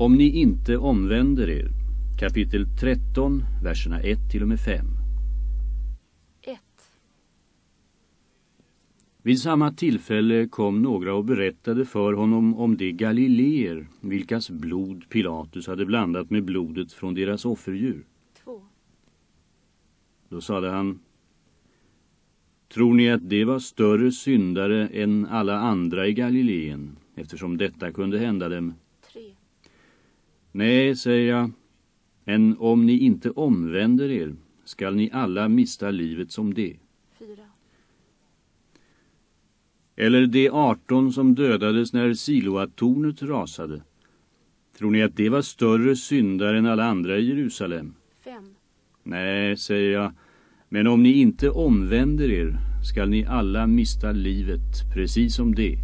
Om ni inte omvänder er. Kapitel 13, verserna 1 till och med 5. 1. Vid samma tillfälle kom några och berättade för honom om de galileer vilkas blod Pilatus hade blandat med blodet från deras offerdjur. 2. Då sade han Tror ni att det var större syndare än alla andra i Galileen eftersom detta kunde hända dem? 3. Nej, säger jag, men om ni inte omvänder er skall ni alla mista livet som det. 4. Eller de 18 som dödades när Siloatornet rasade. Tror ni att det var större syndare än alla andra i Jerusalem? 5. Nej, säger jag, men om ni inte omvänder er skall ni alla mista livet precis som det.